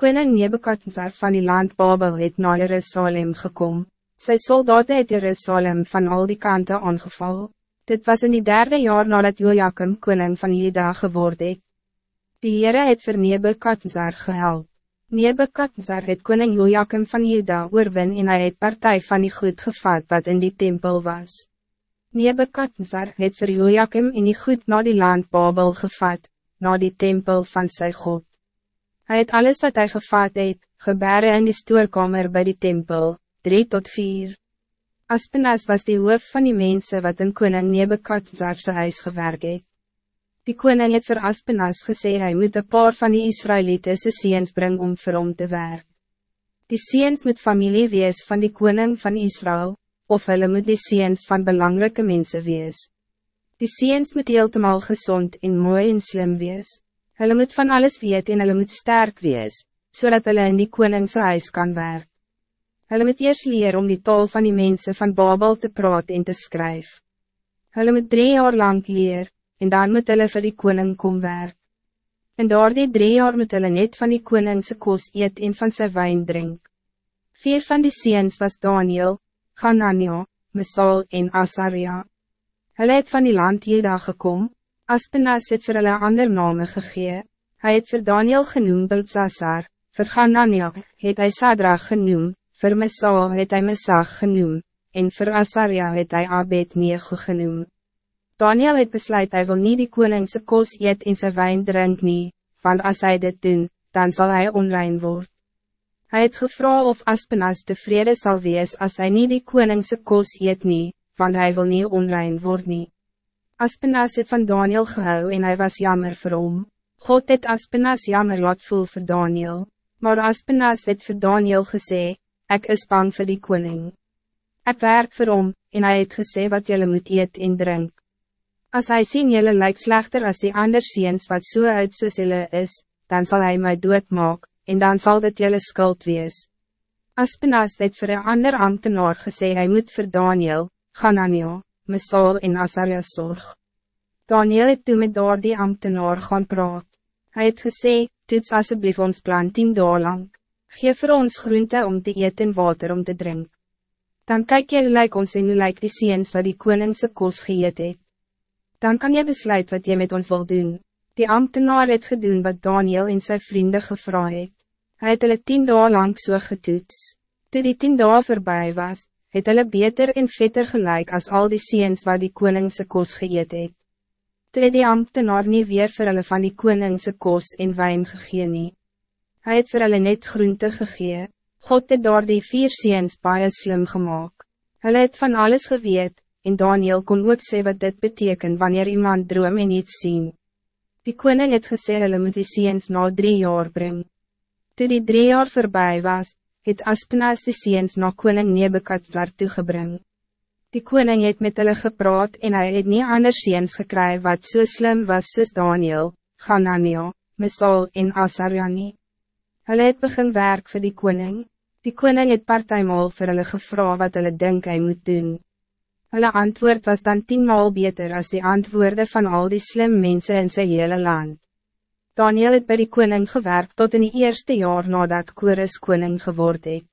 Koning Nebukadnezar van die land Babel het na Jerusalem gekom. Sy soldaten het Jerusalem van al die kanten aangeval. Dit was in die derde jaar nadat Joachim koning van Juda geword het. Die Heere het vir Nebukadnezar gehelp. Nebukadnezar het koning Joachim van Juda oorwin en hy het partij van die goed gevat wat in die tempel was. Nebukadnezar het vir Joachim in die goed na die land Babel gevat, na die tempel van sy God. Hij het alles wat hij gevat het, gebere in die stoorkamer bij die tempel, 3 tot 4. Aspenas was die hoof van die mensen wat in koning Nebekadzar sy huis gewerk het. Die koning het vir Aspenas gesê hy moet een paar van die Israëlieten sy seens bring om vir hom te werk. Die seens moet familie wees van die koning van Israël, of hulle moet die seens van belangrijke mensen wees. Die seens moet heeltemal gezond en mooi en slim wees. Hulle moet van alles weet en hulle moet sterk wees, zodat hulle in die koningse huis kan werk. Hulle moet eerst leer om die taal van die mensen van Babel te praten en te schrijven. Hulle moet drie jaar lang leer, en dan moet hulle vir die koning kom werk. En door die drie jaar moet hulle net van die koningse kos eet en van sy wijn drink. Vier van die seens was Daniel, Hanania, Mesal en Asaria. Hulle het van die land Jeda gekomen. Aspenas het vir hulle ander name gegee, hy het vir Daniel genoem Beltsassar, vir Ganania het hy Sadra genoem, vir Mesal het hy Mesach genoem, en vir Asaria het hy Abed-Nego genoem. Daniel het besluit hy wil nie die koningse kos eet en sy wijn drink nie, want as hy dit doen, dan zal hij onrein word. Hij het gevra of Aspenas tevreden zal wees als hij niet die koningse kos eet nie, want hij wil niet onrein word nie. Aspenas het van Daniel gehou en hij was jammer vir hom. God het Aspenas jammer laat voel vir Daniel. Maar Aspenas het vir Daniel gesê, ik is bang voor die koning. Ik werk vir hom, en hij het gesê wat jullie moet eet en drink. Als hij sien jullie lijkt slechter als die ander ziens wat so uit soos jylle is, dan zal hij mij doodmaak, en dan zal dit jullie skuld wees. Aspenas het vir een ander ambtenaar gesê hy moet vir Daniel, Gananiel, Mesal en Asaria zorg. Daniel het toe met daar die ambtenaar gaan praat. Hij het gesê, toets asseblief ons plan tien dae lang. Geef vir ons groente om te eten en water om te drinken. Dan kijk jy like ons en like die seens wat die koningse kos geëet het. Dan kan je besluit wat je met ons wil doen. Die ambtenaar het gedoen wat Daniel en zijn vrienden gevra het. Hy het hulle tien dae lang so getoets. Toe die tien dae voorbij was, het hulle beter en vetter gelijk als al die seens waar die koningse kos geëet het. Toe het die ambtenaar nie weer vir hulle van die koningse kos en wijn gegee nie. Hy het vir hulle net groente gegee, God het door die vier seens baie slim gemaakt. Hulle het van alles geweet, en Daniel kon ook sê wat dit betekent wanneer iemand droom en iets zien. Die koning het gesê hulle moet die seens na drie jaar brengen. Toe die drie jaar voorbij was, het Aspenas die seens na koning Nebekadzar toegebring. Die koning het met hulle gepraat en hij het nie anders seens gekry wat so slim was soos Daniel, Ganania, Mesal en Asariani. Hulle het begin werk voor die koning. Die koning het partijmal vir hulle gevra wat hulle denk hy moet doen. Hulle antwoord was dan tienmaal beter als die antwoorden van al die slim mensen in zijn hele land. Daniel het bij die koning gewerkt tot in die eerste jaar nadat Kores koning geword het.